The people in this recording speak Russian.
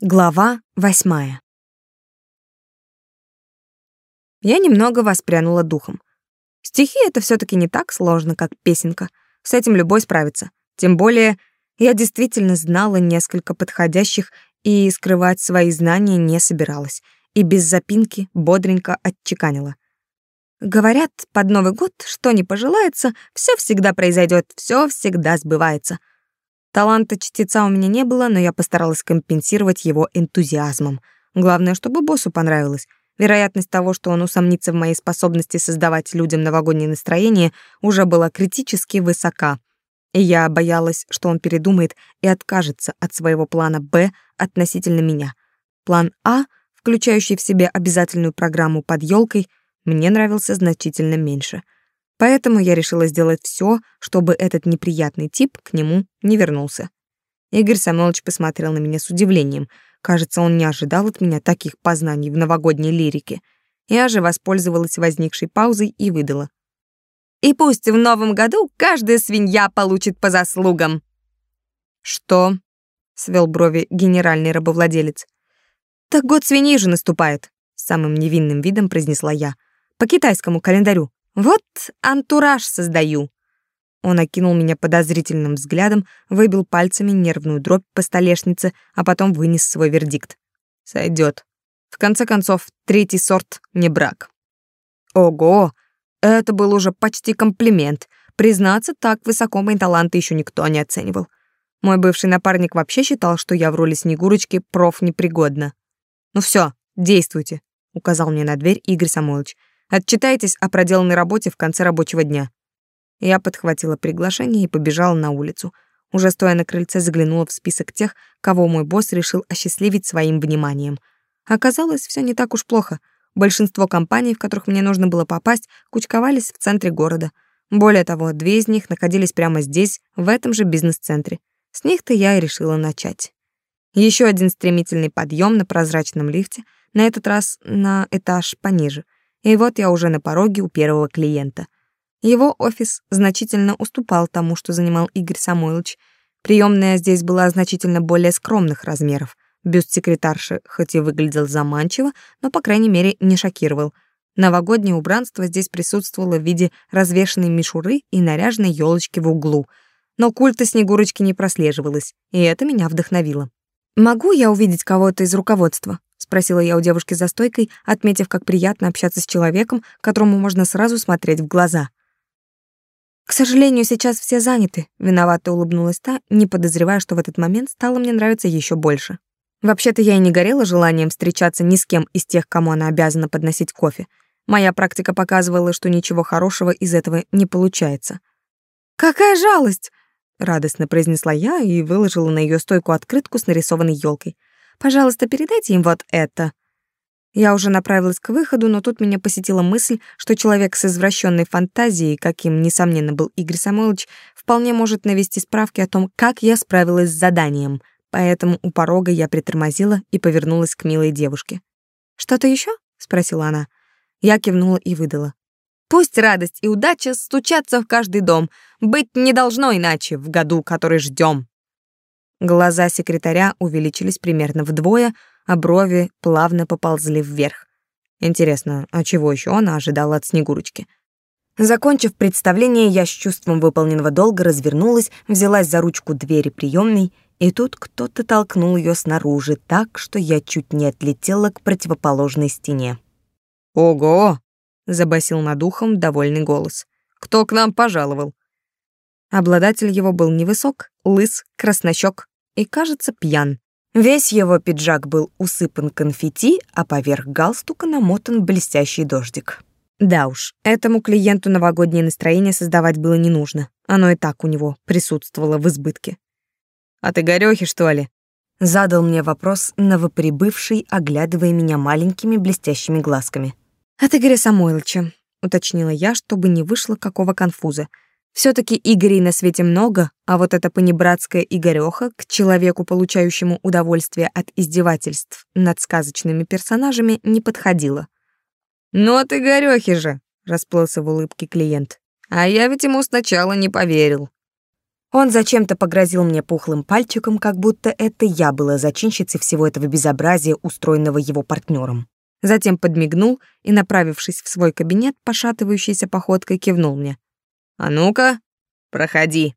Глава восьмая. Я немного воспрянула духом. Стихи — это все таки не так сложно, как песенка. С этим любой справится. Тем более, я действительно знала несколько подходящих и скрывать свои знания не собиралась. И без запинки бодренько отчеканила. Говорят, под Новый год, что не пожелается, все всегда произойдет, все всегда сбывается — Таланта чтеца у меня не было, но я постаралась компенсировать его энтузиазмом. Главное, чтобы боссу понравилось. Вероятность того, что он усомнится в моей способности создавать людям новогоднее настроение, уже была критически высока. И я боялась, что он передумает и откажется от своего плана «Б» относительно меня. План «А», включающий в себе обязательную программу под елкой, мне нравился значительно меньше — Поэтому я решила сделать все, чтобы этот неприятный тип к нему не вернулся. Игорь Самойлович посмотрел на меня с удивлением. Кажется, он не ожидал от меня таких познаний в новогодней лирике. Я же воспользовалась возникшей паузой и выдала. «И пусть в новом году каждая свинья получит по заслугам!» «Что?» — свел брови генеральный рабовладелец. «Так год свиньи же наступает», — самым невинным видом произнесла я. «По китайскому календарю. Вот антураж создаю. Он окинул меня подозрительным взглядом, выбил пальцами нервную дробь по столешнице, а потом вынес свой вердикт. Сойдет. В конце концов, третий сорт не брак. Ого, это был уже почти комплимент. Признаться, так высоко мои таланты еще никто не оценивал. Мой бывший напарник вообще считал, что я в роли Снегурочки проф непригодна. «Ну все, действуйте», — указал мне на дверь Игорь Самойлович. Отчитайтесь о проделанной работе в конце рабочего дня. Я подхватила приглашение и побежала на улицу. Уже стоя на крыльце, заглянула в список тех, кого мой босс решил осчастливить своим вниманием. Оказалось, все не так уж плохо. Большинство компаний, в которых мне нужно было попасть, кучковались в центре города. Более того, две из них находились прямо здесь, в этом же бизнес-центре. С них-то я и решила начать. Еще один стремительный подъем на прозрачном лифте, на этот раз на этаж пониже — и вот я уже на пороге у первого клиента. Его офис значительно уступал тому, что занимал Игорь Самойлович. Приемная здесь была значительно более скромных размеров. Бюст секретарши хоть и выглядел заманчиво, но, по крайней мере, не шокировал. Новогоднее убранство здесь присутствовало в виде развешанной мишуры и наряженной елочки в углу. Но культа Снегурочки не прослеживалось, и это меня вдохновило. «Могу я увидеть кого-то из руководства?» Спросила я у девушки за стойкой, отметив, как приятно общаться с человеком, которому можно сразу смотреть в глаза. К сожалению, сейчас все заняты, виновато улыбнулась та, не подозревая, что в этот момент стало мне нравиться еще больше. Вообще-то я и не горела желанием встречаться ни с кем из тех, кому она обязана подносить кофе. Моя практика показывала, что ничего хорошего из этого не получается. Какая жалость, радостно произнесла я и выложила на ее стойку открытку с нарисованной елкой. Пожалуйста, передайте им вот это». Я уже направилась к выходу, но тут меня посетила мысль, что человек с извращенной фантазией, каким, несомненно, был Игорь Самойлович, вполне может навести справки о том, как я справилась с заданием. Поэтому у порога я притормозила и повернулась к милой девушке. «Что-то еще? спросила она. Я кивнула и выдала. «Пусть радость и удача стучатся в каждый дом. Быть не должно иначе в году, который ждем. Глаза секретаря увеличились примерно вдвое, а брови плавно поползли вверх. Интересно, а чего еще она ожидала от Снегурочки? Закончив представление, я с чувством выполненного долга развернулась, взялась за ручку двери приемной, и тут кто-то толкнул ее снаружи так, что я чуть не отлетела к противоположной стене. «Ого!» — забасил над ухом довольный голос. «Кто к нам пожаловал?» Обладатель его был невысок, лыс, краснощек и, кажется, пьян. Весь его пиджак был усыпан конфетти, а поверх галстука намотан блестящий дождик. Да уж, этому клиенту новогоднее настроение создавать было не нужно. Оно и так у него присутствовало в избытке. «А ты горёхи, что ли?» Задал мне вопрос новоприбывший, оглядывая меня маленькими блестящими глазками. «От Игоря Самойловича», — уточнила я, чтобы не вышло какого конфуза — все таки Игорей на свете много, а вот эта понебратская Игорёха к человеку, получающему удовольствие от издевательств над сказочными персонажами, не подходила. «Ну от Игорёхи же!» — расплылся в улыбке клиент. «А я ведь ему сначала не поверил». Он зачем-то погрозил мне пухлым пальчиком, как будто это я была зачинщицей всего этого безобразия, устроенного его партнером. Затем подмигнул и, направившись в свой кабинет, пошатывающейся походкой кивнул мне. «А ну-ка, проходи».